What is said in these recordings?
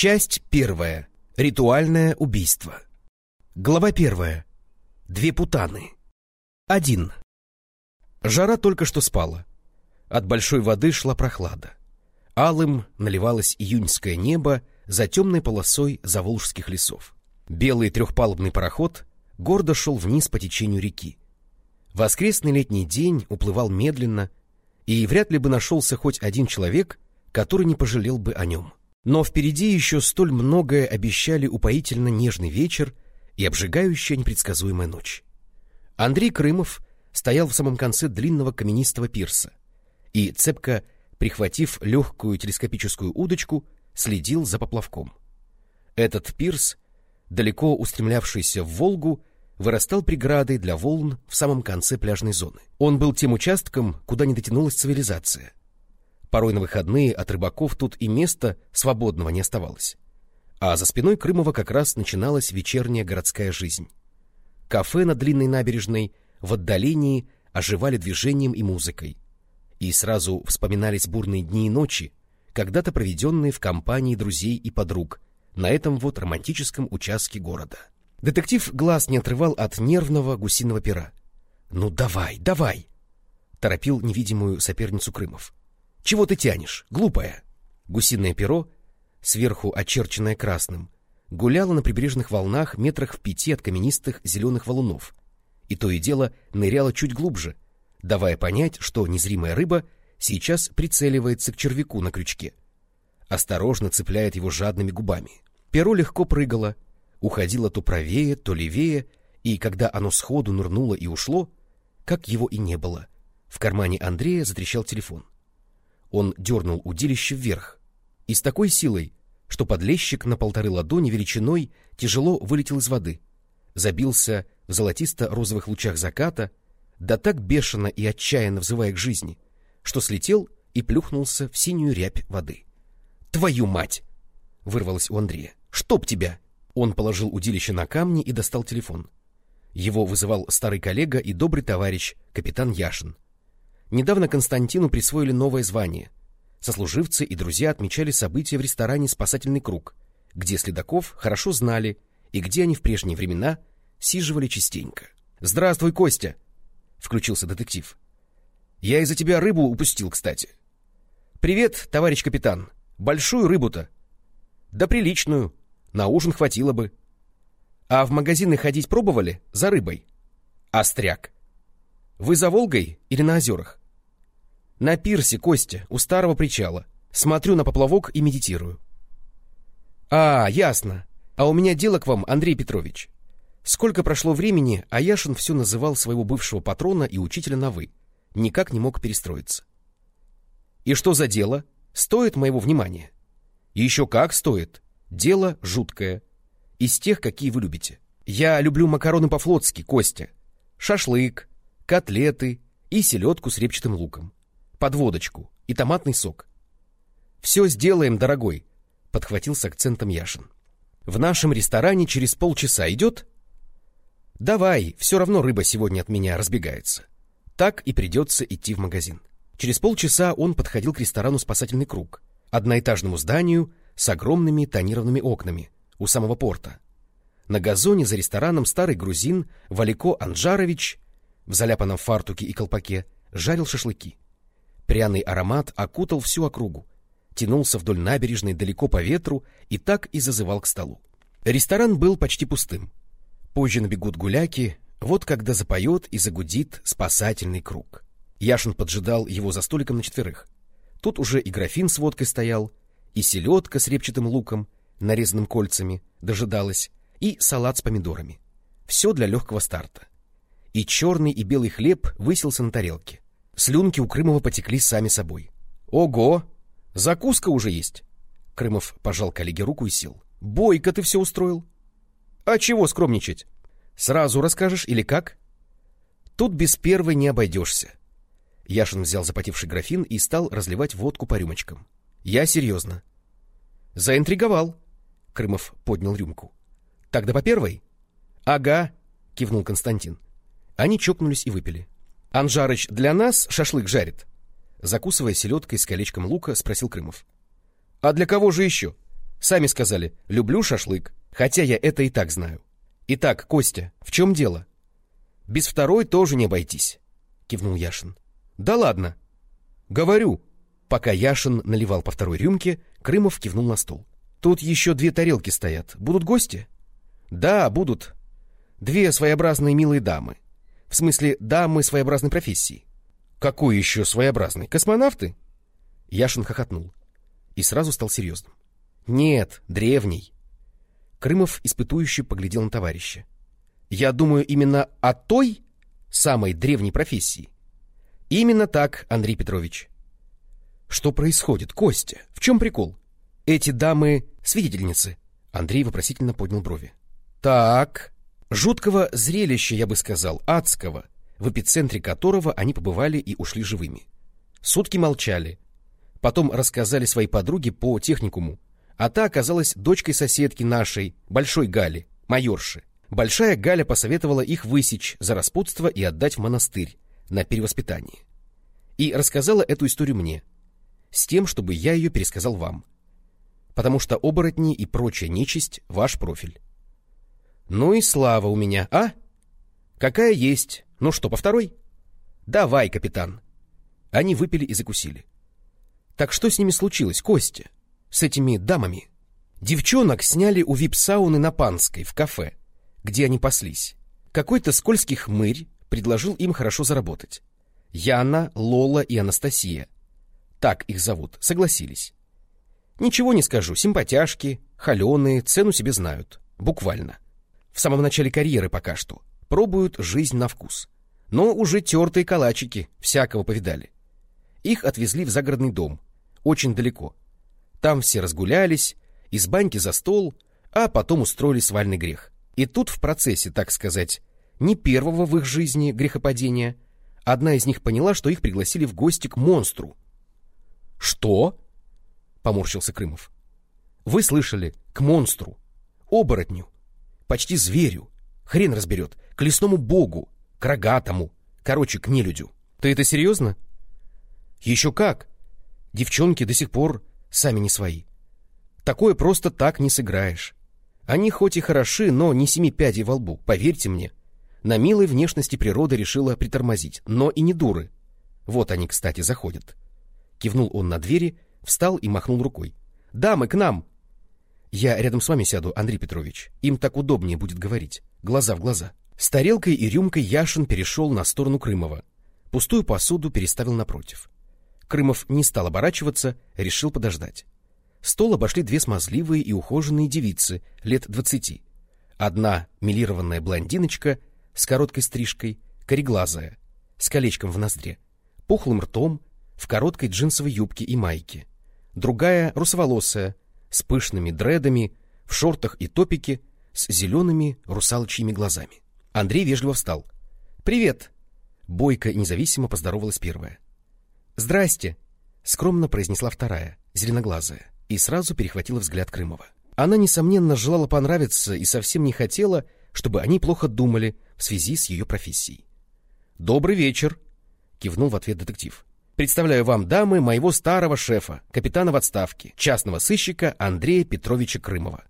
Часть первая. Ритуальное убийство. Глава первая. Две путаны. Один. Жара только что спала. От большой воды шла прохлада. Алым наливалось июньское небо за темной полосой заволжских лесов. Белый трехпалубный пароход гордо шел вниз по течению реки. Воскресный летний день уплывал медленно, и вряд ли бы нашелся хоть один человек, который не пожалел бы о нем. Но впереди еще столь многое обещали упоительно нежный вечер и обжигающая непредсказуемая ночь. Андрей Крымов стоял в самом конце длинного каменистого пирса и, цепко прихватив легкую телескопическую удочку, следил за поплавком. Этот пирс, далеко устремлявшийся в Волгу, вырастал преградой для волн в самом конце пляжной зоны. Он был тем участком, куда не дотянулась цивилизация. Порой на выходные от рыбаков тут и места свободного не оставалось. А за спиной Крымова как раз начиналась вечерняя городская жизнь. Кафе на длинной набережной в отдалении оживали движением и музыкой. И сразу вспоминались бурные дни и ночи, когда-то проведенные в компании друзей и подруг на этом вот романтическом участке города. Детектив глаз не отрывал от нервного гусиного пера. «Ну давай, давай!» — торопил невидимую соперницу Крымов. «Чего ты тянешь, глупая?» Гусиное перо, сверху очерченное красным, гуляло на прибрежных волнах метрах в пяти от каменистых зеленых валунов, и то и дело ныряло чуть глубже, давая понять, что незримая рыба сейчас прицеливается к червяку на крючке. Осторожно цепляет его жадными губами. Перо легко прыгало, уходило то правее, то левее, и когда оно сходу нырнуло и ушло, как его и не было, в кармане Андрея затрещал телефон. Он дернул удилище вверх, и с такой силой, что подлещик на полторы ладони величиной тяжело вылетел из воды, забился в золотисто-розовых лучах заката, да так бешено и отчаянно взывая к жизни, что слетел и плюхнулся в синюю рябь воды. «Твою мать!» — вырвалось у Андрея. «Чтоб тебя!» Он положил удилище на камни и достал телефон. Его вызывал старый коллега и добрый товарищ, капитан Яшин. Недавно Константину присвоили новое звание. Сослуживцы и друзья отмечали события в ресторане «Спасательный круг», где следаков хорошо знали и где они в прежние времена сиживали частенько. «Здравствуй, Костя!» — включился детектив. «Я из-за тебя рыбу упустил, кстати». «Привет, товарищ капитан. Большую рыбу-то?» «Да приличную. На ужин хватило бы. А в магазины ходить пробовали за рыбой? Остряк. Вы за Волгой или на озерах? На пирсе, Костя, у старого причала. Смотрю на поплавок и медитирую. А, ясно. А у меня дело к вам, Андрей Петрович. Сколько прошло времени, а Яшин все называл своего бывшего патрона и учителя на «вы». Никак не мог перестроиться. И что за дело? Стоит моего внимания? Еще как стоит. Дело жуткое. Из тех, какие вы любите. Я люблю макароны по-флотски, Костя. Шашлык, котлеты и селедку с репчатым луком. Подводочку и томатный сок. «Все сделаем, дорогой», — подхватил с акцентом Яшин. «В нашем ресторане через полчаса идет?» «Давай, все равно рыба сегодня от меня разбегается». Так и придется идти в магазин. Через полчаса он подходил к ресторану «Спасательный круг», одноэтажному зданию с огромными тонированными окнами у самого порта. На газоне за рестораном старый грузин Валико Анджарович в заляпанном фартуке и колпаке жарил шашлыки. Пряный аромат окутал всю округу, тянулся вдоль набережной далеко по ветру и так и зазывал к столу. Ресторан был почти пустым. Позже набегут гуляки, вот когда запоет и загудит спасательный круг. Яшин поджидал его за столиком на четверых. Тут уже и графин с водкой стоял, и селедка с репчатым луком, нарезанным кольцами, дожидалась, и салат с помидорами. Все для легкого старта. И черный и белый хлеб высился на тарелке. Слюнки у Крымова потекли сами собой. «Ого! Закуска уже есть!» Крымов пожал коллеге руку и сел. «Бойко ты все устроил!» «А чего скромничать? Сразу расскажешь или как?» «Тут без первой не обойдешься». Яшин взял запотевший графин и стал разливать водку по рюмочкам. Я серьезно. Заинтриговал. Крымов поднял рюмку. Тогда по первой? Ага, кивнул Константин. Они чокнулись и выпили. Анжарыч для нас шашлык жарит. Закусывая селедкой с колечком лука, спросил Крымов. А для кого же еще? Сами сказали, люблю шашлык, хотя я это и так знаю. Итак, Костя, в чем дело? Без второй тоже не обойтись, кивнул Яшин. Да ладно. Говорю. Пока Яшин наливал по второй рюмке, Крымов кивнул на стол. Тут еще две тарелки стоят. Будут гости? Да, будут. Две своеобразные милые дамы. В смысле, дамы своеобразной профессии. Какой еще своеобразный? Космонавты? Яшин хохотнул и сразу стал серьезным. Нет, древний. Крымов испытующе поглядел на товарища. Я думаю именно о той самой древней профессии. Именно так, Андрей Петрович. Что происходит, Костя? В чем прикол? Эти дамы свидетельницы. Андрей вопросительно поднял брови. Так, жуткого зрелища, я бы сказал, адского, в эпицентре которого они побывали и ушли живыми. Сутки молчали, потом рассказали своей подруге по техникуму, а та оказалась дочкой соседки нашей, Большой Гали, майорши. Большая Галя посоветовала их высечь за распутство и отдать в монастырь на перевоспитание. И рассказала эту историю мне, с тем, чтобы я ее пересказал вам. Потому что оборотни и прочая нечисть — ваш профиль. Ну и слава у меня, а? Какая есть. Ну что, по второй? Давай, капитан. Они выпили и закусили. Так что с ними случилось, Костя? С этими дамами? Девчонок сняли у вип-сауны на Панской, в кафе, где они паслись. Какой-то скользкий хмырь предложил им хорошо заработать. Яна, Лола и Анастасия, так их зовут, согласились. Ничего не скажу, симпатяшки, холеные, цену себе знают. Буквально. В самом начале карьеры пока что. Пробуют жизнь на вкус. Но уже тертые калачики, всякого повидали. Их отвезли в загородный дом, очень далеко. Там все разгулялись, из баньки за стол, а потом устроили свальный грех. И тут в процессе, так сказать, не первого в их жизни грехопадения, одна из них поняла, что их пригласили в гости к монстру. «Что?» — поморщился Крымов. «Вы слышали, к монстру, оборотню, почти зверю, хрен разберет, к лесному богу, к рогатому, короче, к нелюдю. Ты это серьезно?» «Еще как! Девчонки до сих пор сами не свои. Такое просто так не сыграешь. Они хоть и хороши, но не семи пядей во лбу, поверьте мне. На милой внешности природа решила притормозить, но и не дуры. Вот они, кстати, заходят. Кивнул он на двери, встал и махнул рукой. «Дамы, к нам!» «Я рядом с вами сяду, Андрей Петрович. Им так удобнее будет говорить. Глаза в глаза». С тарелкой и рюмкой Яшин перешел на сторону Крымова. Пустую посуду переставил напротив. Крымов не стал оборачиваться, решил подождать. Стол обошли две смазливые и ухоженные девицы лет двадцати. Одна милированная блондиночка с короткой стрижкой, кореглазая, с колечком в ноздре, пухлым ртом, в короткой джинсовой юбке и майке. Другая русоволосая, с пышными дредами, в шортах и топике, с зелеными русалочьими глазами. Андрей вежливо встал. «Привет!» Бойко независимо поздоровалась первая. «Здрасте!» — скромно произнесла вторая, зеленоглазая, и сразу перехватила взгляд Крымова. Она, несомненно, желала понравиться и совсем не хотела, чтобы они плохо думали в связи с ее профессией. «Добрый вечер!» — кивнул в ответ детектив. «Представляю вам, дамы, моего старого шефа, капитана в отставке, частного сыщика Андрея Петровича Крымова».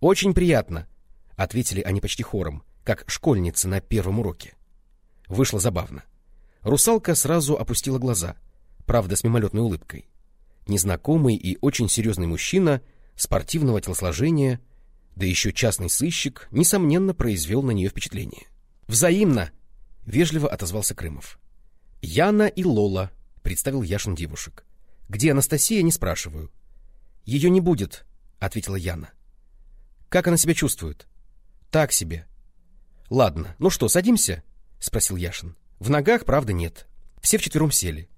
«Очень приятно», — ответили они почти хором, как школьницы на первом уроке. Вышло забавно. Русалка сразу опустила глаза, правда, с мимолетной улыбкой. Незнакомый и очень серьезный мужчина, спортивного телосложения, да еще частный сыщик, несомненно, произвел на нее впечатление. «Взаимно!» — вежливо отозвался Крымов. «Яна и Лола», — представил Яшин девушек. «Где Анастасия, не спрашиваю». «Ее не будет», — ответила Яна. «Как она себя чувствует?» «Так себе». «Ладно, ну что, садимся?» — спросил Яшин. В ногах, правда, нет. Все вчетвером сели.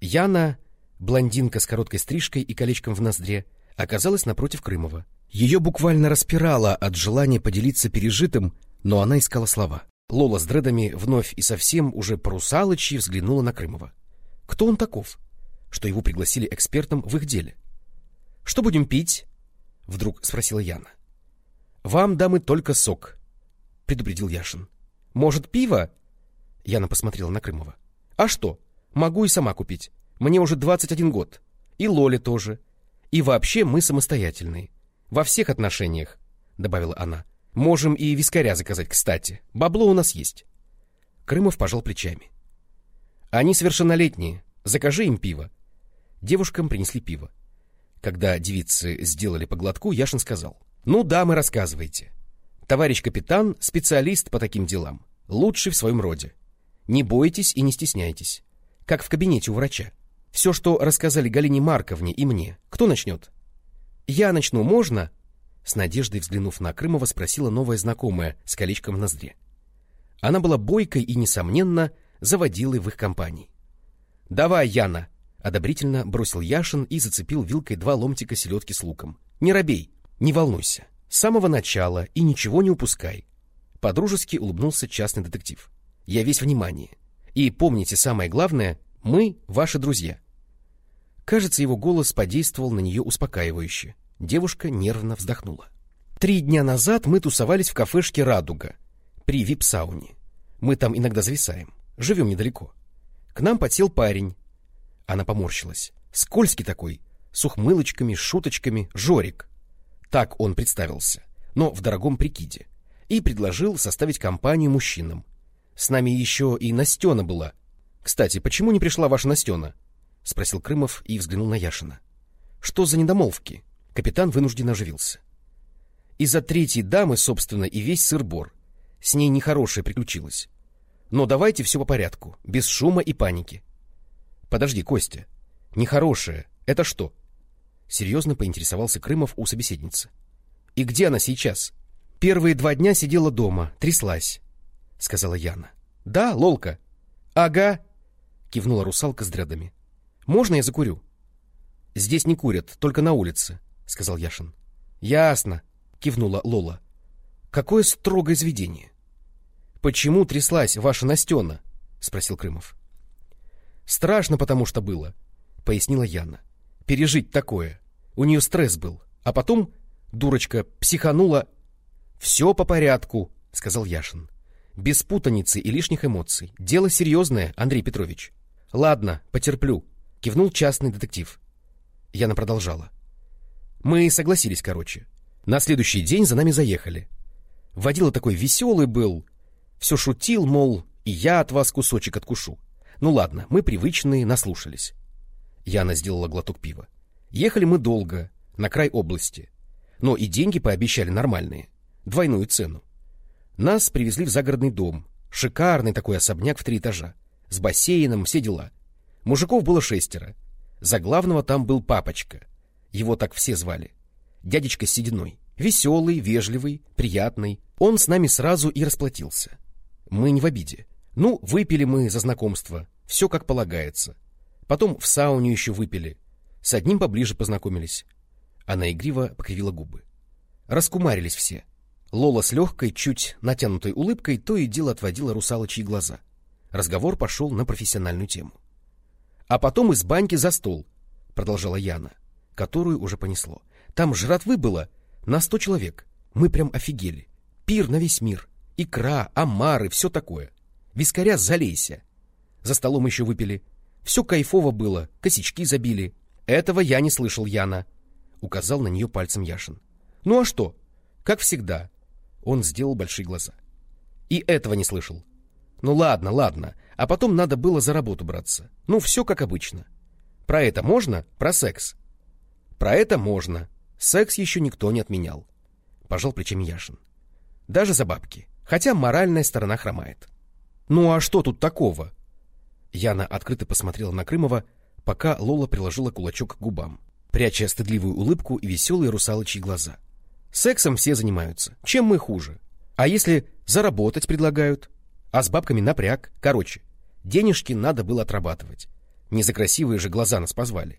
Яна, блондинка с короткой стрижкой и колечком в ноздре, оказалась напротив Крымова. Ее буквально распирало от желания поделиться пережитым, но она искала слова. Лола с дредами вновь и совсем уже по-русалочи взглянула на Крымова. Кто он таков, что его пригласили экспертом в их деле? — Что будем пить? — вдруг спросила Яна. — Вам, дамы, только сок, — предупредил Яшин. — Может, пиво? Яна посмотрела на Крымова. «А что? Могу и сама купить. Мне уже 21 год. И Лоле тоже. И вообще мы самостоятельные. Во всех отношениях, — добавила она. Можем и вискаря заказать, кстати. Бабло у нас есть. Крымов пожал плечами. Они совершеннолетние. Закажи им пиво. Девушкам принесли пиво. Когда девицы сделали по глотку, Яшин сказал. Ну, дамы, рассказывайте. Товарищ капитан — специалист по таким делам. Лучший в своем роде. Не бойтесь и не стесняйтесь. Как в кабинете у врача. Все, что рассказали Галине Марковне и мне. Кто начнет? Я начну, можно? С надеждой взглянув на Крымова, спросила новая знакомая с колечком в ноздре. Она была бойкой и, несомненно, заводилой в их компании. — Давай, Яна! — одобрительно бросил Яшин и зацепил вилкой два ломтика селедки с луком. — Не робей, не волнуйся. С самого начала и ничего не упускай. Подружески улыбнулся частный детектив. — Я весь внимание. И помните самое главное, мы ваши друзья. Кажется, его голос подействовал на нее успокаивающе. Девушка нервно вздохнула. Три дня назад мы тусовались в кафешке «Радуга» при вип-сауне. Мы там иногда зависаем. Живем недалеко. К нам подсел парень. Она поморщилась. Скользкий такой, с ухмылочками, шуточками, Жорик. Так он представился, но в дорогом прикиде. И предложил составить компанию мужчинам. С нами еще и Настена была. Кстати, почему не пришла ваша Настена? — спросил Крымов и взглянул на Яшина. — Что за недомолвки? Капитан вынужденно оживился. Из-за третьей дамы, собственно, и весь сыр-бор. С ней нехорошее приключилось. Но давайте все по порядку, без шума и паники. Подожди, Костя. Нехорошее — это что? Серьезно поинтересовался Крымов у собеседницы. И где она сейчас? Первые два дня сидела дома, тряслась, — сказала Яна. Да, Лолка? Ага, — кивнула русалка с дрядами. Можно я закурю? Здесь не курят, только на улице, — сказал Яшин. — Ясно, — кивнула Лола. — Какое строгое заведение. — Почему тряслась ваша Настена? — спросил Крымов. — Страшно, потому что было, — пояснила Яна. — Пережить такое. У нее стресс был. А потом дурочка психанула. — Все по порядку, — сказал Яшин. — Без путаницы и лишних эмоций. Дело серьезное, Андрей Петрович. — Ладно, потерплю, — кивнул частный детектив. Яна продолжала. — мы согласились, короче. На следующий день за нами заехали. Водила такой веселый был. Все шутил, мол, и я от вас кусочек откушу. Ну ладно, мы привычные, наслушались. Яна сделала глоток пива. Ехали мы долго, на край области. Но и деньги пообещали нормальные. Двойную цену. Нас привезли в загородный дом. Шикарный такой особняк в три этажа. С бассейном, все дела. Мужиков было шестеро. За главного там был папочка. Его так все звали. Дядечка Сединой. Веселый, вежливый, приятный. Он с нами сразу и расплатился. Мы не в обиде. Ну, выпили мы за знакомство. Все как полагается. Потом в сауне еще выпили. С одним поближе познакомились. Она игриво покривила губы. Раскумарились все. Лола с легкой, чуть натянутой улыбкой то и дело отводила русалочьи глаза. Разговор пошел на профессиональную тему. — А потом из баньки за стол, — продолжала Яна которую уже понесло. Там жратвы было на сто человек. Мы прям офигели. Пир на весь мир. Икра, омары, все такое. Вискаря залейся. За столом еще выпили. Все кайфово было, косячки забили. Этого я не слышал, Яна. Указал на нее пальцем Яшин. Ну а что? Как всегда. Он сделал большие глаза. И этого не слышал. Ну ладно, ладно. А потом надо было за работу браться. Ну, все как обычно. Про это можно? Про секс. Про это можно. Секс еще никто не отменял. Пожал плечами Яшин. Даже за бабки. Хотя моральная сторона хромает. Ну а что тут такого? Яна открыто посмотрела на Крымова, пока Лола приложила кулачок к губам, пряча стыдливую улыбку и веселые русалочьи глаза. Сексом все занимаются. Чем мы хуже? А если заработать предлагают? А с бабками напряг. Короче, денежки надо было отрабатывать. Не за красивые же глаза нас позвали.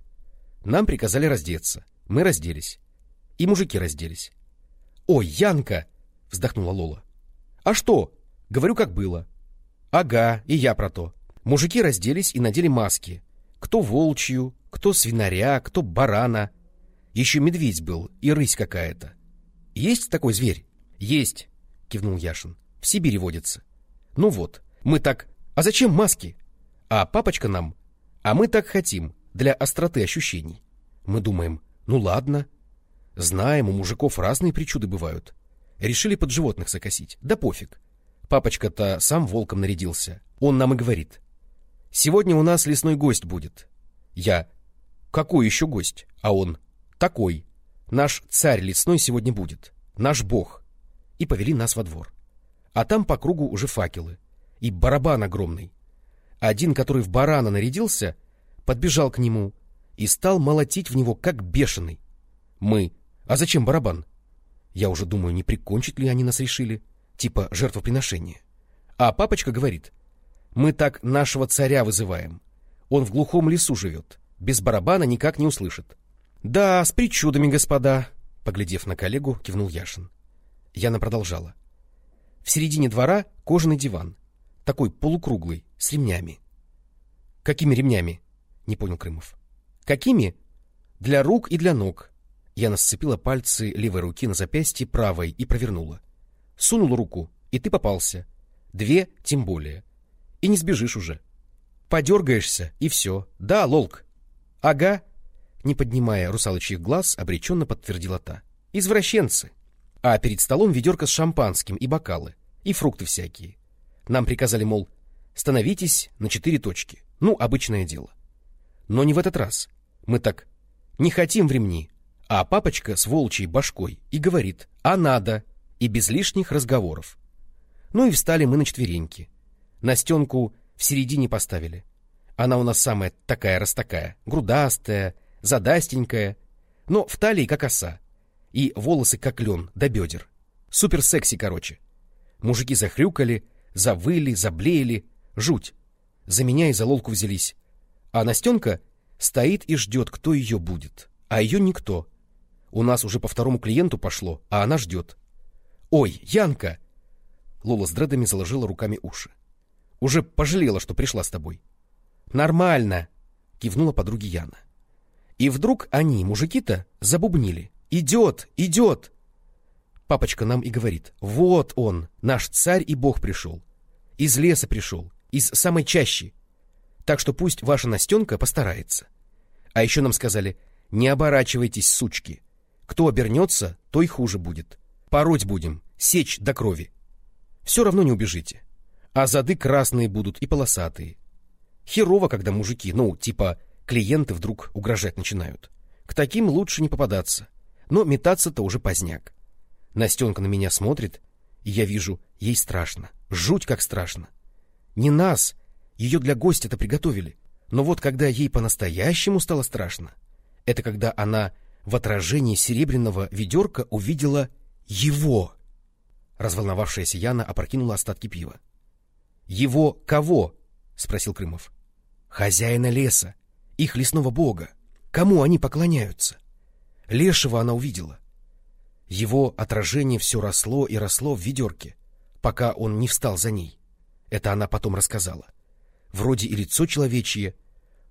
Нам приказали раздеться. Мы разделись. И мужики разделись. — Ой, Янка! — вздохнула Лола. — А что? Говорю, как было. — Ага, и я про то. Мужики разделись и надели маски. Кто волчью, кто свинаря, кто барана. Еще медведь был и рысь какая-то. — Есть такой зверь? — Есть, — кивнул Яшин. — В Сибири водится. — Ну вот, мы так... А зачем маски? А папочка нам... А мы так хотим для остроты ощущений. Мы думаем, ну ладно. Знаем, у мужиков разные причуды бывают. Решили под животных закосить. Да пофиг. Папочка-то сам волком нарядился. Он нам и говорит. Сегодня у нас лесной гость будет. Я. Какой еще гость? А он. Такой. Наш царь лесной сегодня будет. Наш бог. И повели нас во двор. А там по кругу уже факелы. И барабан огромный. Один, который в барана нарядился, подбежал к нему и стал молотить в него, как бешеный. Мы. А зачем барабан? Я уже думаю, не прикончить ли они нас решили? Типа жертвоприношение. А папочка говорит, мы так нашего царя вызываем. Он в глухом лесу живет, без барабана никак не услышит. Да, с причудами, господа, поглядев на коллегу, кивнул Яшин. Яна продолжала. В середине двора кожаный диван, такой полукруглый, с ремнями. Какими ремнями? Не понял Крымов. Какими? Для рук и для ног. Яна сцепила пальцы левой руки на запястье правой и провернула. Сунула руку, и ты попался. Две тем более. И не сбежишь уже. Подергаешься, и все. Да, лолк. Ага. Не поднимая русалочьих глаз, обреченно подтвердила та. Извращенцы. А перед столом ведерко с шампанским и бокалы. И фрукты всякие. Нам приказали, мол, становитесь на четыре точки. Ну, обычное дело. Но не в этот раз. Мы так не хотим времени, а папочка с волчьей башкой и говорит «а надо» и без лишних разговоров. Ну и встали мы на четвереньки. Настенку в середине поставили. Она у нас самая такая-растакая, грудастая, задастенькая, но в талии как оса, и волосы как лен до бедер. Супер секси, короче. Мужики захрюкали, завыли, заблеяли. Жуть. За меня и за лолку взялись. А Настенка стоит и ждет, кто ее будет. А ее никто. У нас уже по второму клиенту пошло, а она ждет. «Ой, Янка!» Лола с дредами заложила руками уши. «Уже пожалела, что пришла с тобой». «Нормально!» — кивнула подруге Яна. И вдруг они, мужики-то, забубнили. «Идет! Идет!» Папочка нам и говорит. «Вот он, наш царь и бог пришел. Из леса пришел, из самой чащи. Так что пусть ваша Настенка постарается. А еще нам сказали, не оборачивайтесь, сучки. Кто обернется, то и хуже будет. Пороть будем, сечь до крови. Все равно не убежите. А зады красные будут и полосатые. Херово, когда мужики, ну, типа, клиенты вдруг угрожать начинают. К таким лучше не попадаться. Но метаться-то уже поздняк. Настенка на меня смотрит, и я вижу, ей страшно. Жуть как страшно. Не нас, ее для гостя-то приготовили. Но вот когда ей по-настоящему стало страшно, это когда она в отражении серебряного ведерка увидела его. Разволновавшаяся Яна опрокинула остатки пива. — Его кого? — спросил Крымов. — Хозяина леса, их лесного бога. Кому они поклоняются? Лешего она увидела. Его отражение все росло и росло в ведерке, пока он не встал за ней. Это она потом рассказала. Вроде и лицо человечье,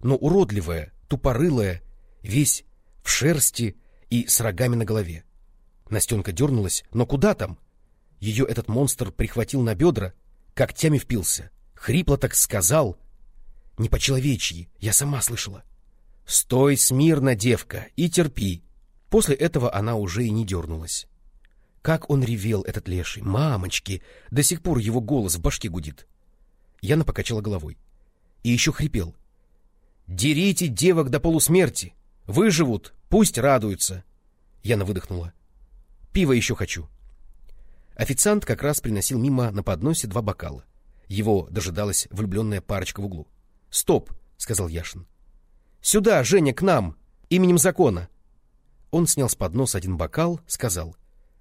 но уродливое, тупорылое, весь в шерсти и с рогами на голове. Настенка дернулась, но куда там? Ее этот монстр прихватил на бедра, когтями впился. Хрипло так сказал. Не по-человечьи, я сама слышала. «Стой смирно, девка, и терпи». После этого она уже и не дернулась. Как он ревел, этот леший! Мамочки! До сих пор его голос в башке гудит. Яна покачала головой и еще хрипел. «Дерите девок до полусмерти! Выживут, пусть радуются!» Яна выдохнула. «Пиво еще хочу!» Официант как раз приносил мимо на подносе два бокала. Его дожидалась влюбленная парочка в углу. «Стоп!» — сказал Яшин. «Сюда, Женя, к нам! Именем закона!» Он снял с подноса один бокал, сказал.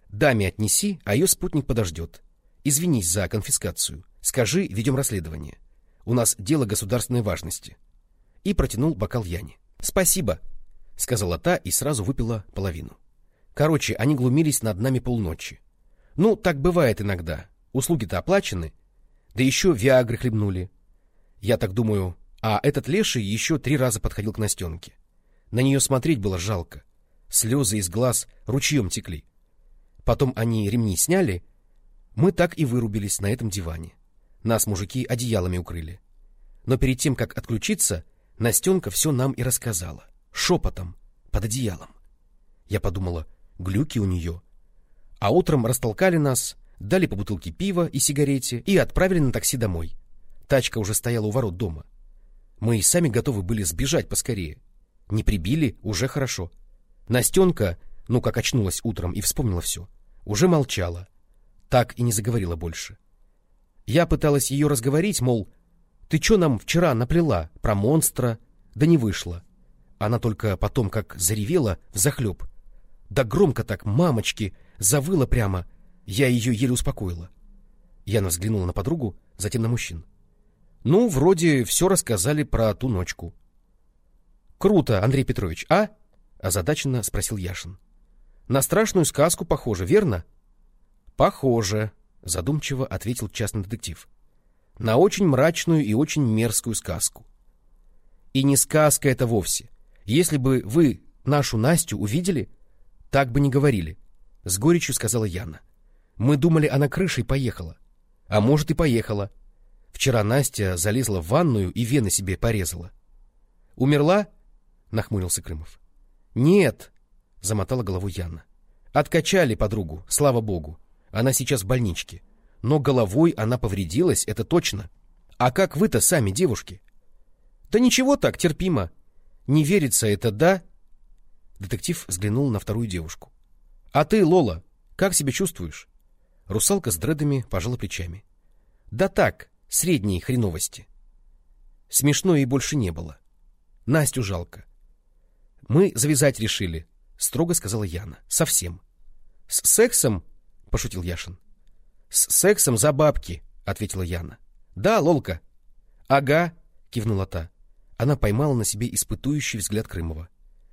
«Даме отнеси, а ее спутник подождет. Извинись за конфискацию. Скажи, ведем расследование. У нас дело государственной важности. И протянул бокал Яне. Спасибо, сказала та и сразу выпила половину. Короче, они глумились над нами полночи. Ну, так бывает иногда. Услуги-то оплачены. Да еще виагры хлебнули. Я так думаю, а этот леший еще три раза подходил к Настенке. На нее смотреть было жалко. Слезы из глаз ручьем текли. Потом они ремни сняли. Мы так и вырубились на этом диване. Нас мужики одеялами укрыли. Но перед тем, как отключиться, Настенка все нам и рассказала. Шепотом, под одеялом. Я подумала, глюки у нее. А утром растолкали нас, дали по бутылке пива и сигарете и отправили на такси домой. Тачка уже стояла у ворот дома. Мы и сами готовы были сбежать поскорее. Не прибили, уже хорошо. Настенка, ну как очнулась утром и вспомнила все, уже молчала. Так и не заговорила больше. Я пыталась ее разговорить, мол, ты что нам вчера наплела про монстра? Да не вышло. Она только потом, как заревела, взахлеб. Да громко так, мамочки, завыла прямо. Я ее еле успокоила. Яна взглянула на подругу, затем на мужчин. Ну, вроде все рассказали про ту ночку. Круто, Андрей Петрович, а? озадаченно спросил Яшин. На страшную сказку похоже, верно? Похоже, задумчиво ответил частный детектив. На очень мрачную и очень мерзкую сказку. И не сказка это вовсе. Если бы вы нашу Настю увидели, так бы не говорили, с горечью сказала Яна. Мы думали, она крышей поехала. А может и поехала. Вчера Настя залезла в ванную и вены себе порезала. Умерла? нахмурился Крымов. Нет, замотала головой Яна. Откачали подругу, слава богу. Она сейчас в больничке. Но головой она повредилась, это точно. А как вы-то сами, девушки? Да ничего так, терпимо. Не верится это, да? Детектив взглянул на вторую девушку. А ты, Лола, как себя чувствуешь? Русалка с дредами пожала плечами. Да так, средней хреновости. Смешно и больше не было. Настю жалко. Мы завязать решили, строго сказала Яна. Совсем. С сексом? пошутил Яшин. С сексом за бабки, ответила Яна. Да, Лолка. Ага, кивнула та. Она поймала на себе испытующий взгляд Крымова.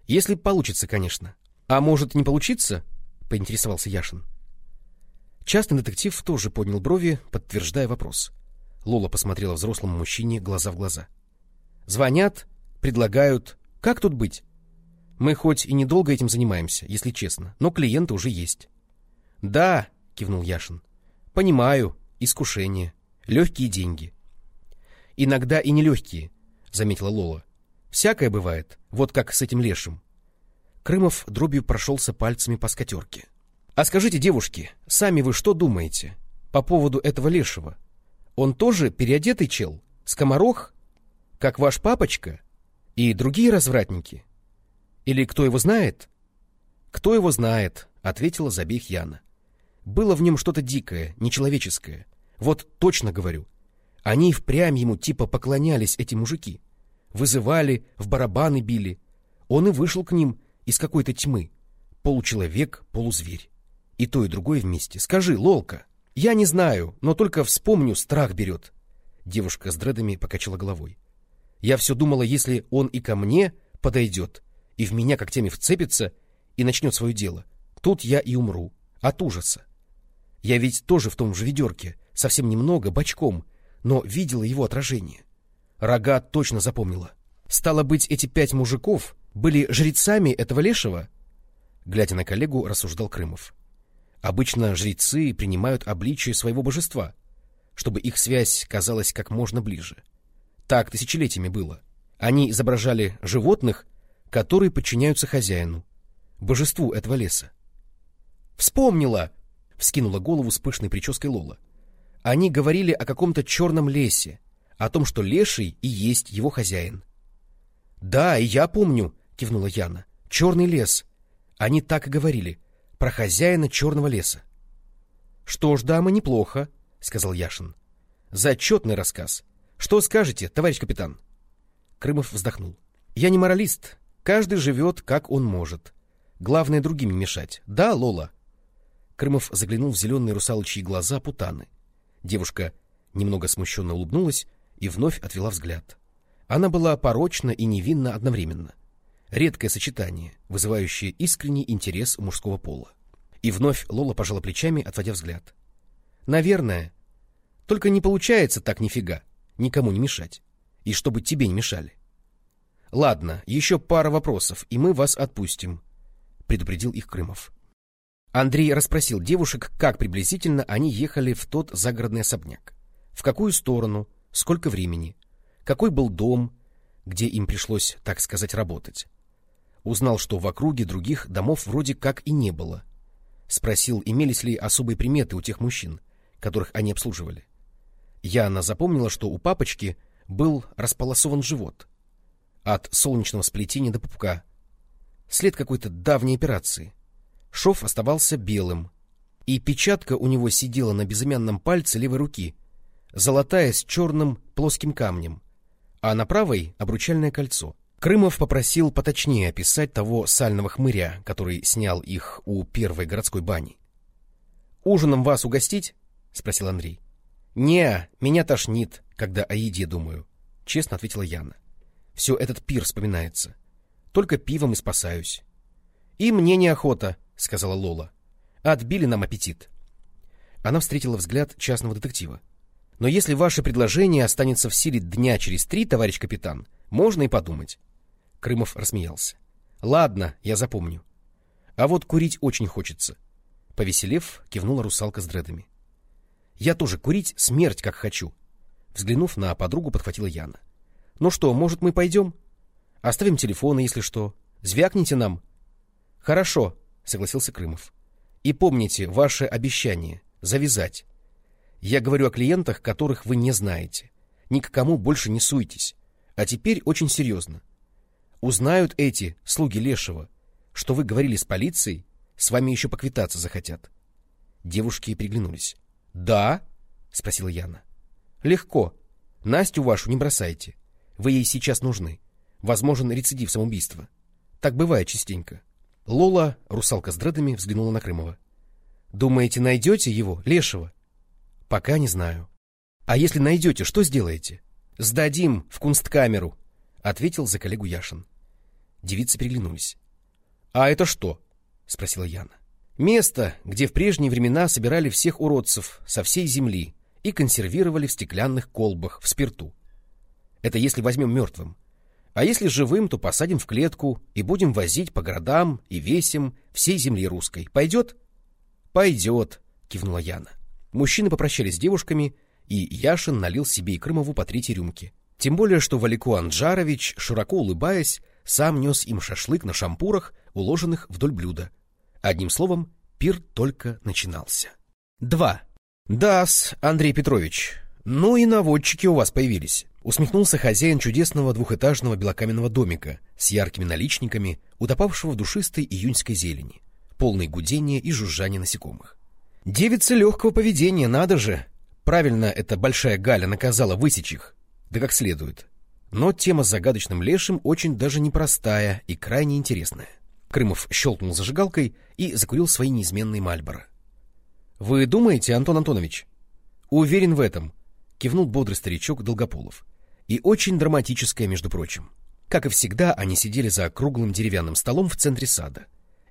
Если получится, конечно. А может, не получится? поинтересовался Яшин. Частный детектив тоже поднял брови, подтверждая вопрос. Лола посмотрела взрослому мужчине глаза в глаза. Звонят, предлагают. Как тут быть? Мы хоть и недолго этим занимаемся, если честно, но клиенты уже есть. Да, кивнул Яшин. Понимаю, искушение, легкие деньги. Иногда и нелегкие, заметила Лола. Всякое бывает, вот как с этим лешим. Крымов дробью прошелся пальцами по скатерке. А скажите, девушки, сами вы что думаете по поводу этого лешего? Он тоже переодетый чел, скоморох, как ваш папочка и другие развратники? Или кто его знает? Кто его знает, ответила забег Яна. Было в нем что-то дикое, нечеловеческое. Вот точно говорю. Они впрямь ему типа поклонялись, эти мужики. Вызывали, в барабаны били. Он и вышел к ним из какой-то тьмы. Получеловек, полузверь. И то, и другое вместе. Скажи, Лолка. Я не знаю, но только вспомню, страх берет. Девушка с дредами покачала головой. Я все думала, если он и ко мне подойдет, и в меня когтями вцепится и начнет свое дело, тут я и умру от ужаса. Я ведь тоже в том же ведерке, совсем немного, бочком, но видела его отражение. Рога точно запомнила. Стало быть, эти пять мужиков были жрецами этого лешего? Глядя на коллегу, рассуждал Крымов. Обычно жрецы принимают обличие своего божества, чтобы их связь казалась как можно ближе. Так тысячелетиями было. Они изображали животных, которые подчиняются хозяину, божеству этого леса. «Вспомнила!» — вскинула голову с пышной прической Лола. Они говорили о каком-то черном лесе, о том, что леший и есть его хозяин. «Да, и я помню», — кивнула Яна. «Черный лес. Они так и говорили, про хозяина черного леса». «Что ж, дама, неплохо», — сказал Яшин. «Зачетный рассказ. Что скажете, товарищ капитан?» Крымов вздохнул. «Я не моралист, Каждый живет, как он может. Главное другим не мешать. Да, Лола? Крымов заглянул в зеленые русалочьи глаза Путаны. Девушка немного смущенно улыбнулась и вновь отвела взгляд. Она была порочна и невинна одновременно. Редкое сочетание, вызывающее искренний интерес мужского пола. И вновь Лола пожала плечами, отводя взгляд. «Наверное. Только не получается так нифига. Никому не мешать. И чтобы тебе не мешали. Ладно, еще пара вопросов, и мы вас отпустим, предупредил их Крымов. Андрей расспросил девушек, как приблизительно они ехали в тот загородный особняк. В какую сторону, сколько времени, какой был дом, где им пришлось, так сказать, работать. Узнал, что в округе других домов вроде как и не было. Спросил, имелись ли особые приметы у тех мужчин, которых они обслуживали. Яна запомнила, что у папочки был располосован живот. От солнечного сплетения до пупка. След какой-то давней операции. Шов оставался белым. И печатка у него сидела на безымянном пальце левой руки, золотая с черным плоским камнем, а на правой — обручальное кольцо. Крымов попросил поточнее описать того сального хмыря, который снял их у первой городской бани. — Ужином вас угостить? — спросил Андрей. — Не, меня тошнит, когда о еде думаю, — честно ответила Яна. — Все этот пир вспоминается. Только пивом и спасаюсь. — И мне неохота, — сказала Лола. — Отбили нам аппетит. Она встретила взгляд частного детектива. — Но если ваше предложение останется в силе дня через три, товарищ капитан, можно и подумать. Крымов рассмеялся. — Ладно, я запомню. А вот курить очень хочется. Повеселев, кивнула русалка с дредами. — Я тоже курить смерть как хочу. Взглянув на подругу, подхватила Яна. — Ну что, может, мы пойдем? Оставим телефоны, если что. Звякните нам. — Хорошо, — согласился Крымов. — И помните ваше обещание — завязать. Я говорю о клиентах, которых вы не знаете. Ни к кому больше не суйтесь. А теперь очень серьезно. Узнают эти, слуги Лешего, что вы говорили с полицией, с вами еще поквитаться захотят. Девушки приглянулись. — Да? — спросила Яна. — Легко. Настю вашу не бросайте. Вы ей сейчас нужны. Возможен рецидив самоубийства. Так бывает частенько. Лола, русалка с дредами, взглянула на Крымова. — Думаете, найдете его, Лешего? — Пока не знаю. — А если найдете, что сделаете? — Сдадим в кунсткамеру, — ответил за коллегу Яшин. Девицы переглянулись. — А это что? — спросила Яна. — Место, где в прежние времена собирали всех уродцев со всей земли и консервировали в стеклянных колбах в спирту. Это если возьмем мертвым. А если живым, то посадим в клетку и будем возить по городам и весим всей земли русской. Пойдет? — Пойдет, — кивнула Яна. Мужчины попрощались с девушками, и Яшин налил себе и Крымову по третьей рюмке. Тем более, что Валику Анджарович, широко улыбаясь, сам нес им шашлык на шампурах, уложенных вдоль блюда. Одним словом, пир только начинался. Два. Да-с, Андрей Петрович, ну и наводчики у вас появились. Усмехнулся хозяин чудесного двухэтажного белокаменного домика с яркими наличниками, утопавшего в душистой июньской зелени, полной гудения и жужжания насекомых. Девицы легкого поведения, надо же! Правильно эта большая Галя наказала высечь их да как следует. Но тема с загадочным лешим очень даже непростая и крайне интересная. Крымов щелкнул зажигалкой и закурил свои неизменные Мальборо. — Вы думаете, Антон Антонович? — Уверен в этом, — кивнул бодрый старичок Долгополов. И очень драматическое, между прочим. Как и всегда, они сидели за круглым деревянным столом в центре сада.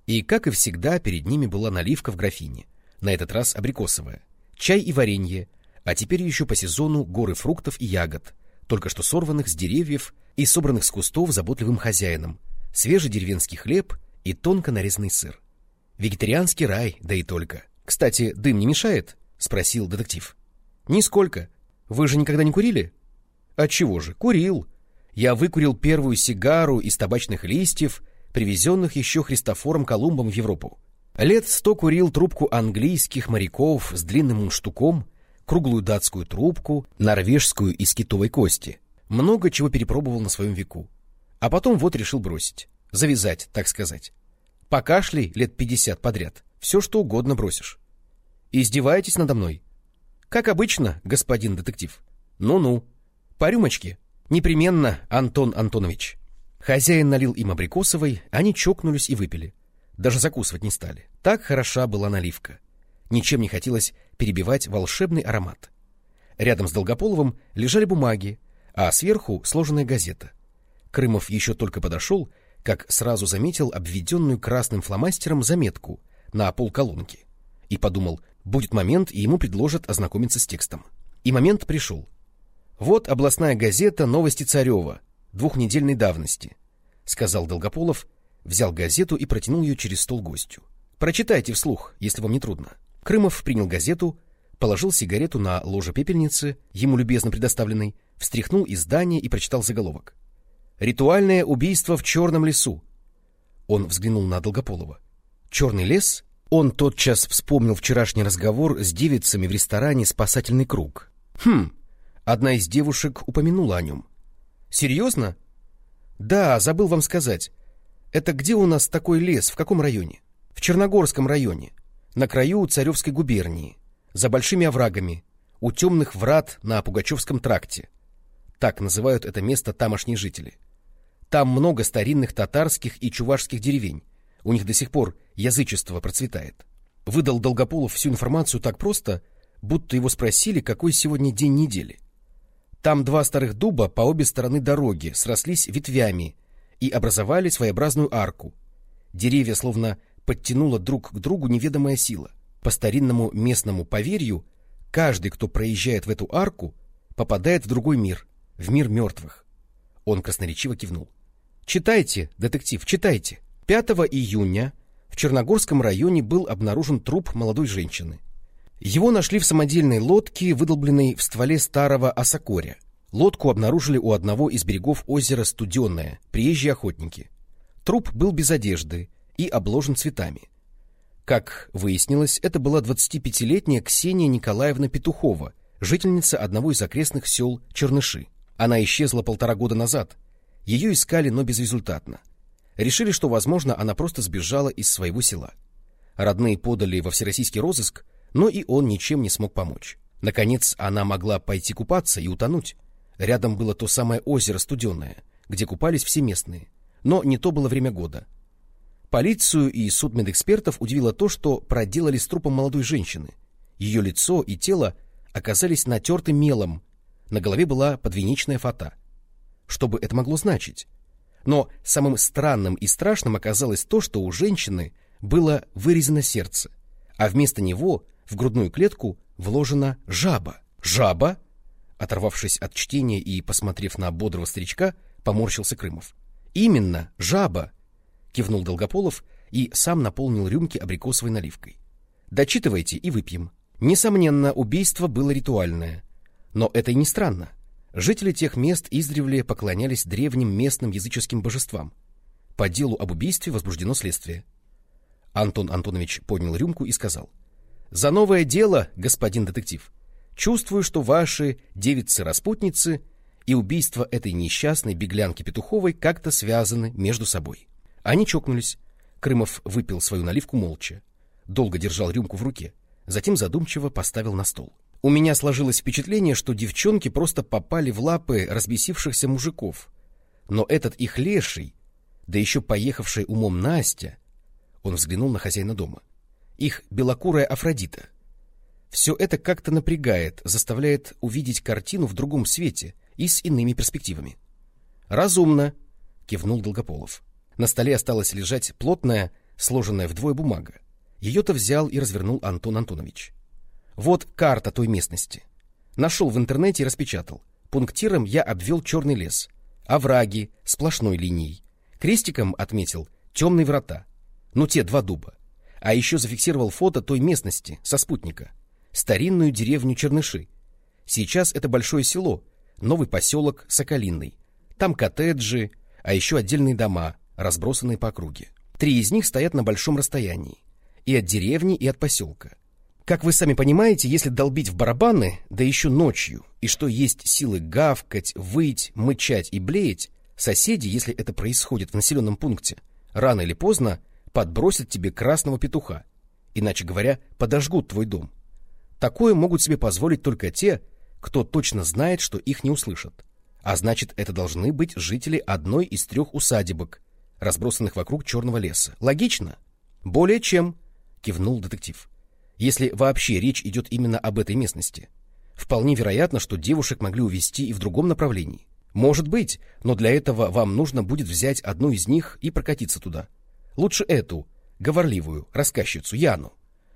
И, как и всегда, перед ними была наливка в графине, на этот раз абрикосовая, чай и варенье, а теперь еще по сезону горы фруктов и ягод, только что сорванных с деревьев и собранных с кустов заботливым хозяином, свежий деревенский хлеб и тонко нарезанный сыр. Вегетарианский рай, да и только. Кстати, дым не мешает? — спросил детектив. — Нисколько. Вы же никогда не курили? — Отчего же? Курил. Я выкурил первую сигару из табачных листьев, привезенных еще Христофором Колумбом в Европу. Лет сто курил трубку английских моряков с длинным мундштуком круглую датскую трубку, норвежскую из китовой кости. Много чего перепробовал на своем веку. А потом вот решил бросить. Завязать, так сказать. Покашляй лет пятьдесят подряд. Все, что угодно бросишь. Издеваетесь надо мной? Как обычно, господин детектив. Ну-ну. По рюмочке. Непременно, Антон Антонович. Хозяин налил им абрикосовой, они чокнулись и выпили. Даже закусывать не стали. Так хороша была наливка. Ничем не хотелось перебивать волшебный аромат. Рядом с Долгополовым лежали бумаги, а сверху сложенная газета. Крымов еще только подошел, как сразу заметил обведенную красным фломастером заметку на полколонки. И подумал, будет момент, и ему предложат ознакомиться с текстом. И момент пришел. Вот областная газета «Новости Царева» двухнедельной давности, — сказал Долгополов, взял газету и протянул ее через стол гостю. Прочитайте вслух, если вам не трудно. Крымов принял газету, положил сигарету на ложе пепельницы, ему любезно предоставленной, встряхнул издание и прочитал заголовок. «Ритуальное убийство в черном лесу». Он взглянул на Долгополова. Черный лес? Он тотчас вспомнил вчерашний разговор с девицами в ресторане «Спасательный круг». Хм, одна из девушек упомянула о нем. Серьезно? Да, забыл вам сказать. Это где у нас такой лес, в каком районе? В Черногорском районе, на краю Царевской губернии, за большими оврагами, у темных врат на Пугачевском тракте. Так называют это место тамошние жители. Там много старинных татарских и чувашских деревень. У них до сих пор язычество процветает. Выдал Долгополов всю информацию так просто, будто его спросили, какой сегодня день недели. Там два старых дуба по обе стороны дороги срослись ветвями и образовали своеобразную арку. Деревья словно подтянула друг к другу неведомая сила. По старинному местному поверью, каждый, кто проезжает в эту арку, попадает в другой мир, в мир мертвых. Он красноречиво кивнул. «Читайте, детектив, читайте». 5 июня в Черногорском районе был обнаружен труп молодой женщины. Его нашли в самодельной лодке, выдолбленной в стволе старого осокоря. Лодку обнаружили у одного из берегов озера Студенное, приезжие охотники. Труп был без одежды и обложен цветами. Как выяснилось, это была 25-летняя Ксения Николаевна Петухова, жительница одного из окрестных сел Черныши. Она исчезла полтора года назад. Ее искали, но безрезультатно. Решили, что, возможно, она просто сбежала из своего села. Родные подали во всероссийский розыск, но и он ничем не смог помочь. Наконец, она могла пойти купаться и утонуть. Рядом было то самое озеро Студенное, где купались все местные. Но не то было время года. Полицию и судмедэкспертов удивило то, что проделали с трупом молодой женщины. Ее лицо и тело оказались натерты мелом, на голове была подвенечная фата. Что бы это могло значить? Но самым странным и страшным оказалось то, что у женщины было вырезано сердце, а вместо него в грудную клетку вложена жаба. Жаба? Оторвавшись от чтения и посмотрев на бодрого старичка, поморщился Крымов. Именно, жаба, кивнул Долгополов и сам наполнил рюмки абрикосовой наливкой. Дочитывайте и выпьем. Несомненно, убийство было ритуальное. Но это и не странно. Жители тех мест издревле поклонялись древним местным языческим божествам. По делу об убийстве возбуждено следствие. Антон Антонович поднял рюмку и сказал. — За новое дело, господин детектив. Чувствую, что ваши девицы-распутницы и убийство этой несчастной беглянки Петуховой как-то связаны между собой. Они чокнулись. Крымов выпил свою наливку молча. Долго держал рюмку в руке. Затем задумчиво поставил на стол. — у меня сложилось впечатление, что девчонки просто попали в лапы разбесившихся мужиков. Но этот их леший, да еще поехавший умом Настя, он взглянул на хозяина дома, их белокурая Афродита. Все это как-то напрягает, заставляет увидеть картину в другом свете и с иными перспективами. «Разумно», — кивнул Долгополов. На столе осталась лежать плотная, сложенная вдвое бумага. Ее-то взял и развернул Антон Антонович. Вот карта той местности. Нашел в интернете и распечатал. Пунктиром я обвел черный лес, овраги сплошной линией. Крестиком отметил темные врата. Ну, те два дуба. А еще зафиксировал фото той местности со спутника. Старинную деревню Черныши. Сейчас это большое село, новый поселок Соколиный. Там коттеджи, а еще отдельные дома, разбросанные по округе. Три из них стоят на большом расстоянии. И от деревни, и от поселка. Как вы сами понимаете, если долбить в барабаны, да еще ночью, и что есть силы гавкать, выть, мычать и блеять, соседи, если это происходит в населенном пункте, рано или поздно подбросят тебе красного петуха, иначе говоря, подожгут твой дом. Такое могут себе позволить только те, кто точно знает, что их не услышат. А значит, это должны быть жители одной из трех усадебок, разбросанных вокруг черного леса. Логично? Более чем, кивнул детектив если вообще речь идет именно об этой местности. Вполне вероятно, что девушек могли увезти и в другом направлении. Может быть, но для этого вам нужно будет взять одну из них и прокатиться туда. Лучше эту, говорливую, рассказчицу, Яну.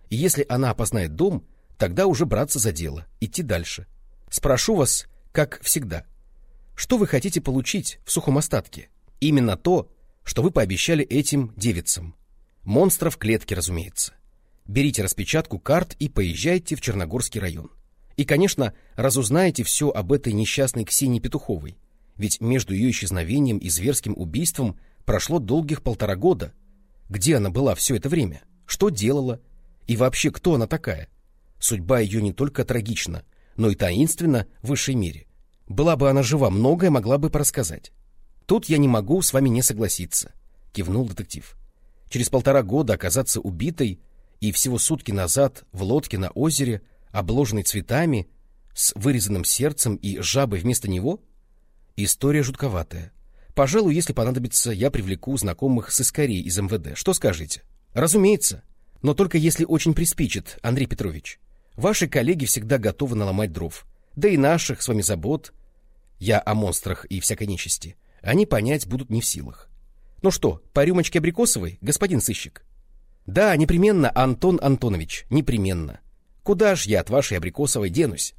И если она опознает дом, тогда уже браться за дело, идти дальше. Спрошу вас, как всегда, что вы хотите получить в сухом остатке? Именно то, что вы пообещали этим девицам. Монстров клетки, разумеется берите распечатку карт и поезжайте в Черногорский район. И, конечно, разузнаете все об этой несчастной Ксении Петуховой, ведь между ее исчезновением и зверским убийством прошло долгих полтора года, Где она была все это время? Что делала? И вообще, кто она такая? Судьба ее не только трагична, но и таинственна в высшей мере. Была бы она жива, многое могла бы порассказать. Тут я не могу с вами не согласиться, кивнул детектив. Через полтора года оказаться убитой и всего сутки назад в лодке на озере, обложенной цветами, с вырезанным сердцем и жабой вместо него? История жутковатая. Пожалуй, если понадобится, я привлеку знакомых с искорей из МВД. Что скажете? Разумеется. Но только если очень приспичит, Андрей Петрович. Ваши коллеги всегда готовы наломать дров. Да и наших с вами забот. Я о монстрах и всякой нечисти. Они понять будут не в силах. Ну что, по рюмочке абрикосовой, господин сыщик? Да, непременно, Антон Антонович, непременно. Куда ж я от вашей абрикосовой денусь?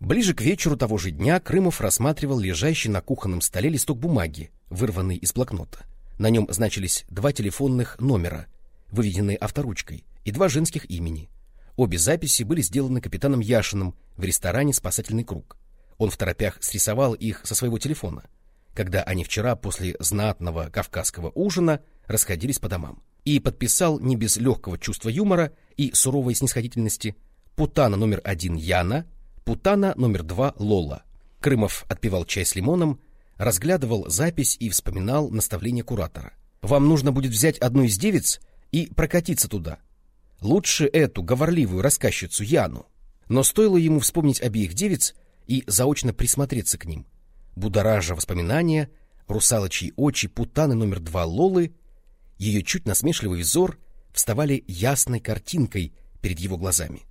Ближе к вечеру того же дня Крымов рассматривал лежащий на кухонном столе листок бумаги, вырванный из блокнота. На нем значились два телефонных номера, выведенные авторучкой, и два женских имени. Обе записи были сделаны капитаном Яшиным в ресторане «Спасательный круг». Он в торопях срисовал их со своего телефона, когда они вчера после знатного кавказского ужина расходились по домам, и подписал не без легкого чувства юмора и суровой снисходительности «Путана номер один Яна», Путана номер два Лола. Крымов отпивал чай с лимоном, разглядывал запись и вспоминал наставление куратора. Вам нужно будет взять одну из девиц и прокатиться туда. Лучше эту говорливую рассказчицу Яну. Но стоило ему вспомнить обеих девиц и заочно присмотреться к ним. Будоража воспоминания, русалочьи очи Путаны номер два Лолы, ее чуть насмешливый взор вставали ясной картинкой перед его глазами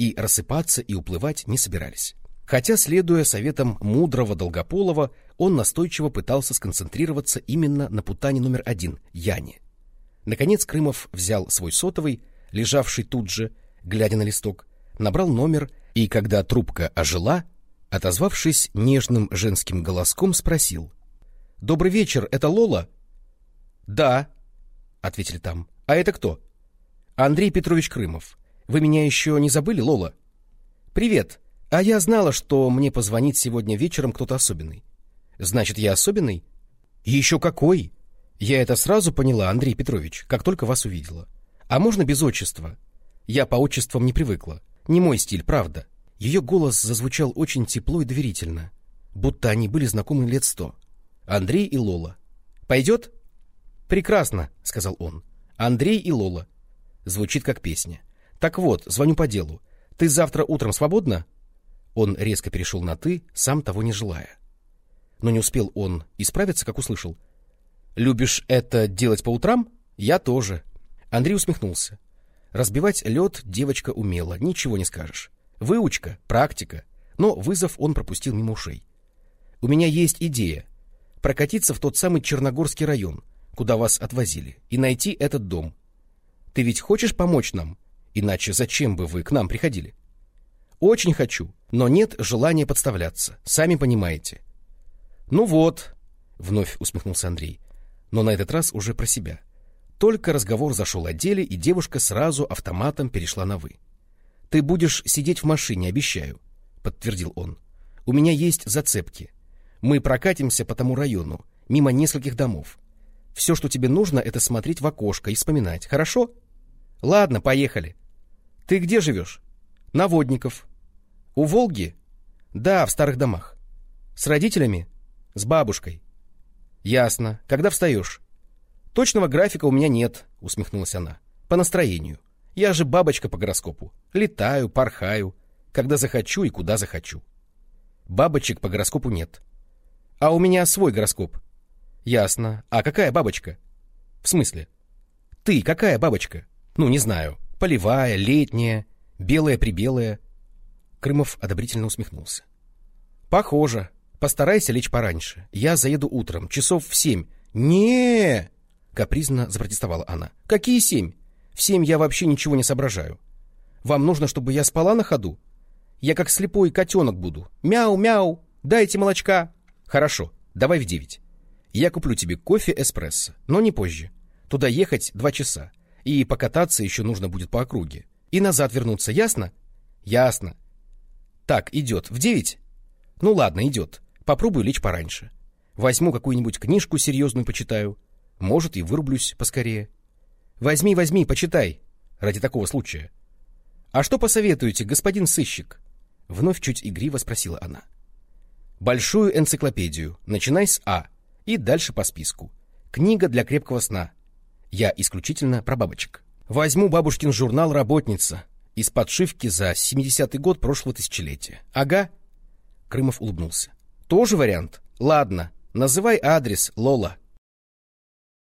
и рассыпаться и уплывать не собирались. Хотя, следуя советам мудрого Долгополова, он настойчиво пытался сконцентрироваться именно на путане номер один — Яне. Наконец Крымов взял свой сотовый, лежавший тут же, глядя на листок, набрал номер и, когда трубка ожила, отозвавшись нежным женским голоском, спросил. — Добрый вечер, это Лола? — Да, — ответили там. — А это кто? — Андрей Петрович Крымов. Вы меня еще не забыли, Лола? Привет. А я знала, что мне позвонит сегодня вечером кто-то особенный. Значит, я особенный? Еще какой? Я это сразу поняла, Андрей Петрович, как только вас увидела. А можно без отчества? Я по отчествам не привыкла. Не мой стиль, правда. Ее голос зазвучал очень тепло и доверительно, будто они были знакомы лет сто. Андрей и Лола. «Пойдет?» «Прекрасно», — сказал он. «Андрей и Лола». Звучит как песня. Так вот, звоню по делу. Ты завтра утром свободна? Он резко перешел на «ты», сам того не желая. Но не успел он исправиться, как услышал. «Любишь это делать по утрам? Я тоже». Андрей усмехнулся. Разбивать лед девочка умела, ничего не скажешь. Выучка, практика. Но вызов он пропустил мимо ушей. «У меня есть идея. Прокатиться в тот самый Черногорский район, куда вас отвозили, и найти этот дом. Ты ведь хочешь помочь нам?» Иначе зачем бы вы к нам приходили? Очень хочу, но нет желания подставляться, сами понимаете. Ну вот, вновь усмехнулся Андрей, но на этот раз уже про себя. Только разговор зашел о деле, и девушка сразу автоматом перешла на «вы». «Ты будешь сидеть в машине, обещаю», — подтвердил он. «У меня есть зацепки. Мы прокатимся по тому району, мимо нескольких домов. Все, что тебе нужно, это смотреть в окошко и вспоминать, хорошо?» «Ладно, поехали. Ты где живешь? На Водников. У Волги? Да, в старых домах. С родителями? С бабушкой. Ясно. Когда встаешь? Точного графика у меня нет, усмехнулась она. По настроению. Я же бабочка по гороскопу. Летаю, порхаю, когда захочу и куда захочу. Бабочек по гороскопу нет. А у меня свой гороскоп. Ясно. А какая бабочка? В смысле? Ты какая бабочка? Ну, не знаю. Полевая, летняя, белая-прибелая. Крымов одобрительно усмехнулся. Похоже. Постарайся лечь пораньше. Я заеду утром, часов в семь. не Капризно запротестовала она. Какие семь? В семь я вообще ничего не соображаю. Вам нужно, чтобы я спала на ходу? Я как слепой котенок буду. Мяу-мяу, дайте молочка. Хорошо, давай в девять. Я куплю тебе кофе-эспрессо, но не позже. Туда ехать два часа. И покататься еще нужно будет по округе. И назад вернуться, ясно? Ясно. Так, идет. В девять? Ну ладно, идет. Попробую лечь пораньше. Возьму какую-нибудь книжку серьезную почитаю. Может, и вырублюсь поскорее. Возьми, возьми, почитай. Ради такого случая. А что посоветуете, господин сыщик? Вновь чуть игриво спросила она. Большую энциклопедию. Начинай с А. И дальше по списку. Книга для крепкого сна. Я исключительно про бабочек. Возьму бабушкин журнал «Работница» из подшивки за 70-й год прошлого тысячелетия. Ага. Крымов улыбнулся. Тоже вариант? Ладно, называй адрес, Лола.